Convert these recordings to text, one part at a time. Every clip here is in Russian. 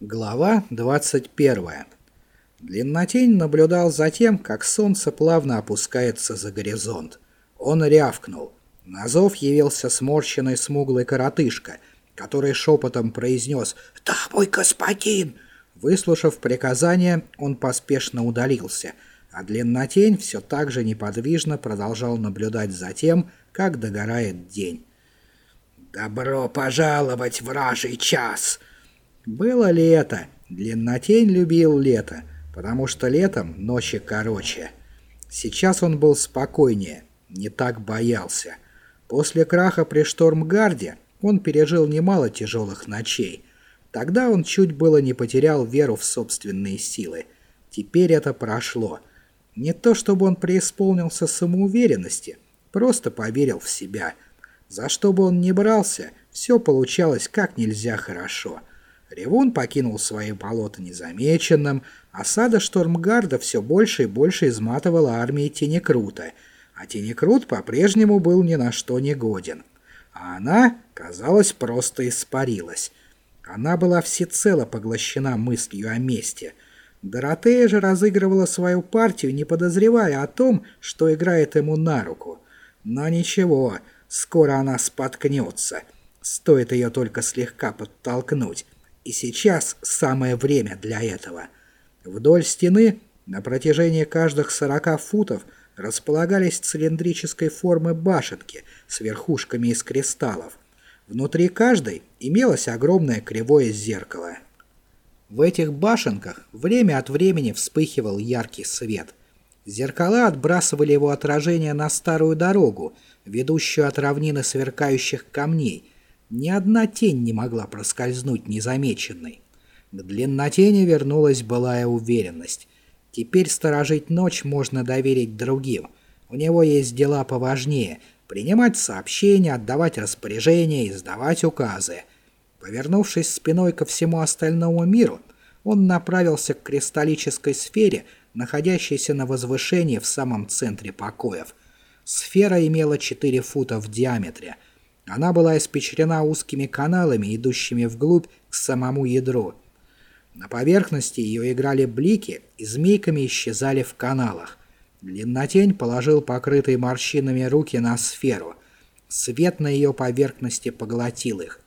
Глава 21. Длиннотень наблюдал за тем, как солнце плавно опускается за горизонт. Он рявкнул. На зов явился сморщенный смуглый коротышка, который шепотом произнес «Да, мой господин!». Выслушав приказание, он поспешно удалился, а Длиннотень все так же неподвижно продолжал наблюдать за тем, как догорает день. «Добро пожаловать, вражий час!» Было лето. Длиннотень любил лето, потому что летом ночи короче. Сейчас он был спокойнее, не так боялся. После краха при Штормгарде он пережил немало тяжелых ночей. Тогда он чуть было не потерял веру в собственные силы. Теперь это прошло. Не то чтобы он преисполнился самоуверенности, просто поверил в себя. За что бы он ни брался, все получалось как нельзя хорошо. Ревун покинул свои болота незамеченным, осада Штормгарда все больше и больше изматывала армии Тенекрута, а Тенекрут по-прежнему был ни на что не годен. А она, казалось, просто испарилась. Она была всецело поглощена мыслью о мести. Доротея же разыгрывала свою партию, не подозревая о том, что играет ему на руку. Но ничего, скоро она споткнется. Стоит ее только слегка подтолкнуть. И сейчас самое время для этого. Вдоль стены на протяжении каждых 40 футов располагались цилиндрической формы башенки с верхушками из кристаллов. Внутри каждой имелось огромное кривое зеркало. В этих башенках время от времени вспыхивал яркий свет. Зеркала отбрасывали его отражение на старую дорогу, ведущую от равнины сверкающих камней, ни одна тень не могла проскользнуть незамеченной. К длиннотени вернулась былая уверенность. Теперь сторожить ночь можно доверить другим. У него есть дела поважнее — принимать сообщения, отдавать распоряжения, издавать указы. Повернувшись спиной ко всему остальному миру, он направился к кристаллической сфере, находящейся на возвышении в самом центре покоев. Сфера имела 4 фута в диаметре — она была испечрена узкими каналами, идущими вглубь к самому ядру. На поверхности ее играли блики и змейками исчезали в каналах. Длиннотень положил покрытые морщинами руки на сферу. Свет на ее поверхности поглотил их.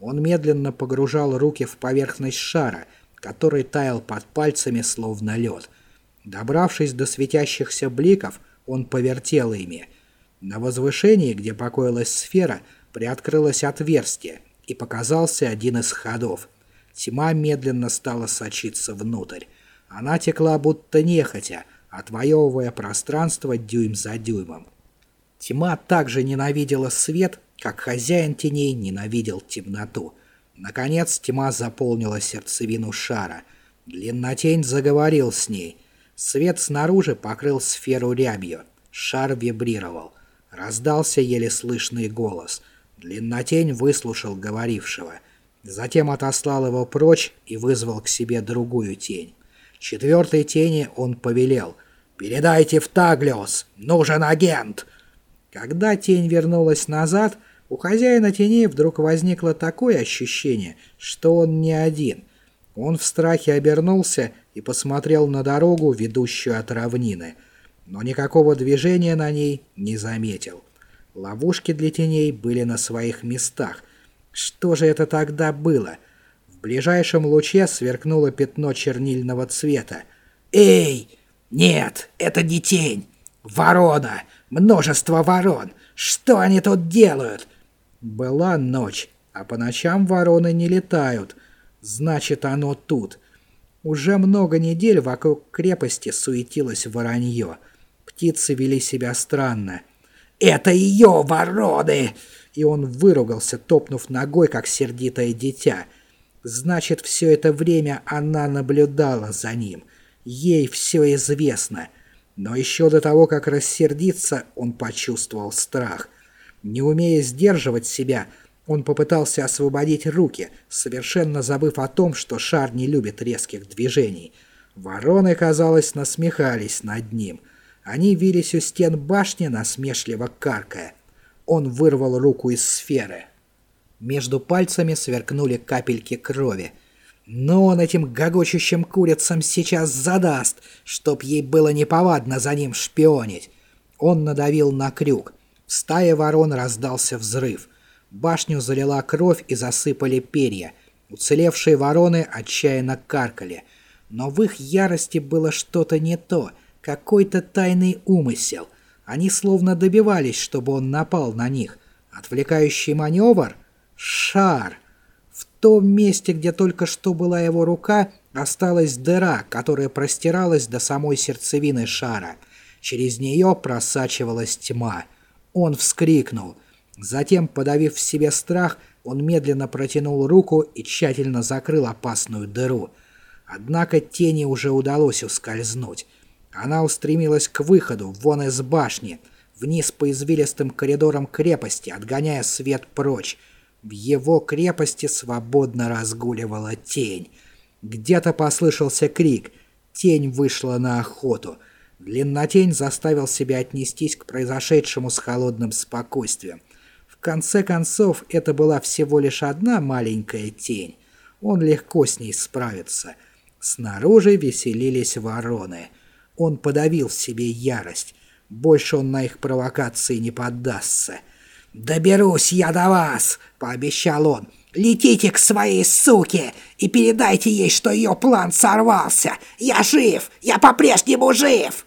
Он медленно погружал руки в поверхность шара, который таял под пальцами словно лед. Добравшись до светящихся бликов, он повертел ими. На возвышении, где покоилась сфера, приоткрылось отверстие, и показался один из ходов. Тьма медленно стала сочиться внутрь. Она текла будто нехотя, отвоевывая пространство дюйм за дюймом. Тьма также ненавидела свет, как хозяин теней ненавидел темноту. Наконец тьма заполнила сердцевину шара. Длиннотень заговорил с ней. Свет снаружи покрыл сферу рябью. Шар вибрировал. Раздался еле слышный голос — Длиннотень выслушал говорившего, затем отослал его прочь и вызвал к себе другую тень. Четвертой тени он повелел «Передайте в Таглиос! Нужен агент!» Когда тень вернулась назад, у хозяина теней вдруг возникло такое ощущение, что он не один. Он в страхе обернулся и посмотрел на дорогу, ведущую от равнины, но никакого движения на ней не заметил. Ловушки для теней были на своих местах. Что же это тогда было? В ближайшем луче сверкнуло пятно чернильного цвета. «Эй! Нет, это не тень! Ворона! Множество ворон! Что они тут делают?» Была ночь, а по ночам вороны не летают. Значит, оно тут. Уже много недель вокруг крепости суетилось воронье. Птицы вели себя странно. Это ее вороны!» И он выругался, топнув ногой, как сердитое дитя. Значит, все это время она наблюдала за ним. Ей все известно. Но еще до того, как рассердиться, он почувствовал страх. Не умея сдерживать себя, он попытался освободить руки, совершенно забыв о том, что шар не любит резких движений. Вороны, казалось, насмехались над ним — они вились у стен башни, насмешливо каркая. Он вырвал руку из сферы. Между пальцами сверкнули капельки крови. Но он этим гогочущим курицам сейчас задаст, чтоб ей было неповадно за ним шпионить. Он надавил на крюк. В стае ворон раздался взрыв. Башню залила кровь и засыпали перья. Уцелевшие вороны отчаянно каркали. Но в их ярости было что-то не то, какой-то тайный умысел. Они словно добивались, чтобы он напал на них. Отвлекающий маневр? Шар! В том месте, где только что была его рука, осталась дыра, которая простиралась до самой сердцевины шара. Через нее просачивалась тьма. Он вскрикнул. Затем, подавив в себе страх, он медленно протянул руку и тщательно закрыл опасную дыру. Однако тени уже удалось ускользнуть. Она устремилась к выходу, вон из башни, вниз по извилистым коридорам крепости, отгоняя свет прочь. В его крепости свободно разгуливала тень. Где-то послышался крик. Тень вышла на охоту. Длиннотень заставил себя отнестись к произошедшему с холодным спокойствием. В конце концов, это была всего лишь одна маленькая тень. Он легко с ней справится. Снаружи веселились вороны. Он подавил в себе ярость. Больше он на их провокации не поддастся. «Доберусь я до вас!» — пообещал он. «Летите к своей суке и передайте ей, что ее план сорвался! Я жив! Я по-прежнему жив!»